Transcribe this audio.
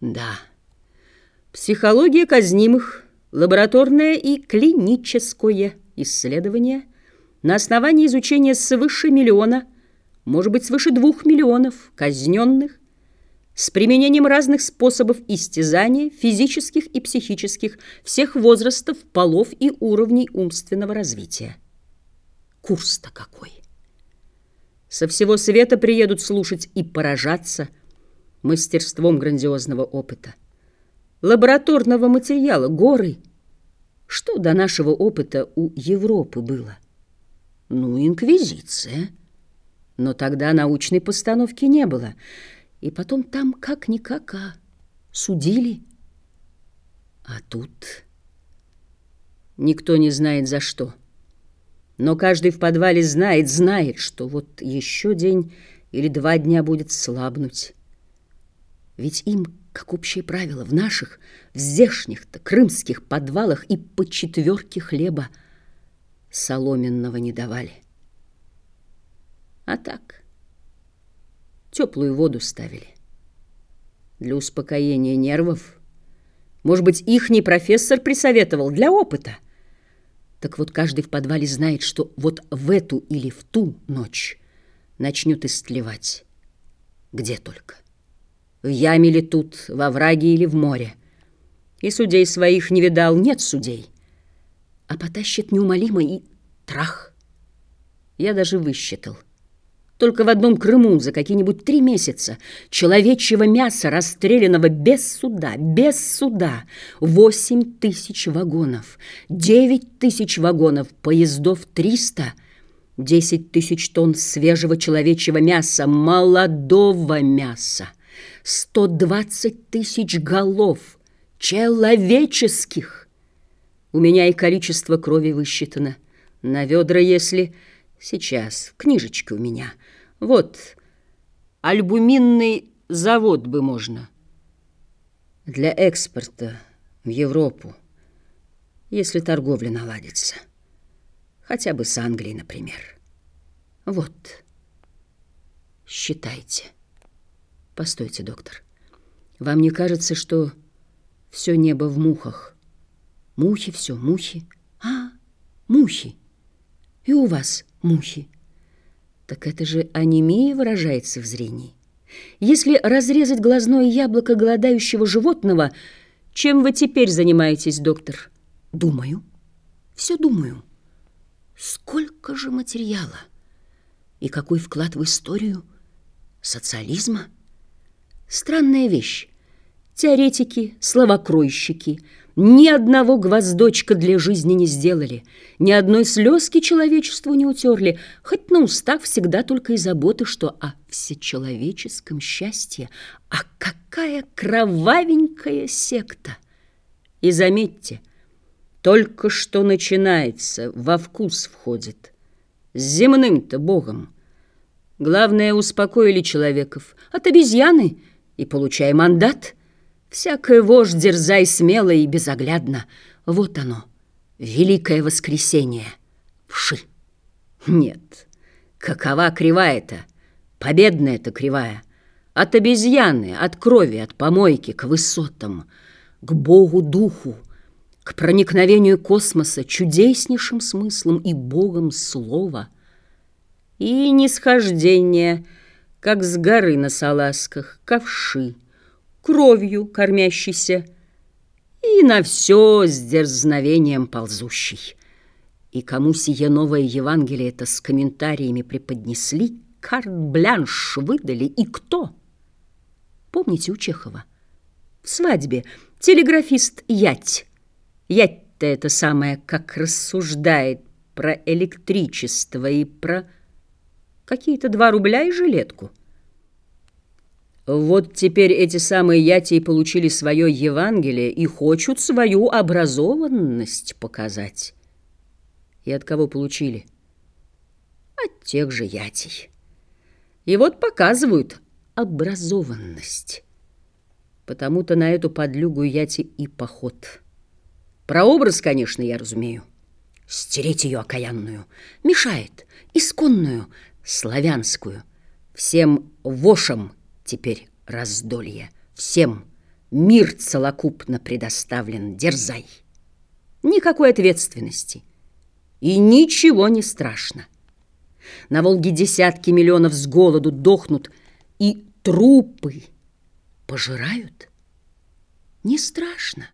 Да, психология казнимых, лабораторное и клиническое исследование на основании изучения свыше миллиона, может быть, свыше двух миллионов казненных с применением разных способов истязания, физических и психических, всех возрастов, полов и уровней умственного развития. Курс-то какой! Со всего света приедут слушать и поражаться мастерством грандиозного опыта. Лабораторного материала, горы. Что до нашего опыта у Европы было? Ну, инквизиция. Но тогда научной постановки не было – и потом там как-никак, а судили. А тут никто не знает за что. Но каждый в подвале знает, знает, что вот еще день или два дня будет слабнуть. Ведь им, как общее правило, в наших, в здешних-то крымских подвалах и по четверке хлеба соломенного не давали. А так теплую воду ставили. Для успокоения нервов. Может быть, ихний профессор присоветовал для опыта. Так вот, каждый в подвале знает, что вот в эту или в ту ночь начнет истлевать. Где только. В яме ли тут, во враге или в море. И судей своих не видал, нет судей. А потащит неумолимо и трах. Я даже высчитал. Только в одном Крыму за какие-нибудь три месяца человечьего мяса, расстрелянного без суда, без суда, восемь тысяч вагонов, девять тысяч вагонов, поездов триста, десять тысяч тонн свежего человечьего мяса, молодого мяса, сто двадцать тысяч голов человеческих. У меня и количество крови высчитано. На ведра, если... Сейчас, в книжечке у меня. Вот, альбуминный завод бы можно. Для экспорта в Европу, если торговля наладится. Хотя бы с Англией, например. Вот, считайте. Постойте, доктор. Вам не кажется, что все небо в мухах? Мухи все, мухи. А, мухи. И у вас мухи. Так это же анемия выражается в зрении. Если разрезать глазное яблоко голодающего животного, чем вы теперь занимаетесь, доктор? Думаю. Все думаю. Сколько же материала? И какой вклад в историю социализма? Странная вещь. Теоретики, словокройщики – ни одного гвоздочка для жизни не сделали, ни одной слезки человечеству не утерли, хоть на устах всегда только и заботы, что о всечеловеческом счастье. А какая кровавенькая секта! И заметьте, только что начинается, во вкус входит. С земным-то богом. Главное, успокоили человеков. От обезьяны и получай мандат — Всякое вождь дерзай смело и безоглядно. Вот оно, великое воскресенье. Вши. Нет, какова кривая-то? Победная-то кривая. От обезьяны, от крови, от помойки к высотам, к Богу-духу, к проникновению космоса чудеснейшим смыслом и Богом слова. И нисхождение, как с горы на салазках, ковши, кровью кормящийся, и на все с дерзновением ползущий. И кому сие новое Евангелие это с комментариями преподнесли, карт-блянш выдали, и кто? Помните у Чехова? В свадьбе телеграфист Ять. Ять-то это самое, как рассуждает про электричество и про какие-то два рубля и жилетку. Вот теперь эти самые ятии получили свое Евангелие и хочут свою образованность показать. И от кого получили? От тех же ятий. И вот показывают образованность. Потому-то на эту подлюгу яти и поход. Про образ, конечно, я разумею. Стереть ее окаянную. Мешает. Исконную, славянскую. Всем вошам теперь раздолье. Всем Мир целокупно предоставлен, дерзай. Никакой ответственности. И ничего не страшно. На Волге десятки миллионов с голоду дохнут, и трупы пожирают. Не страшно.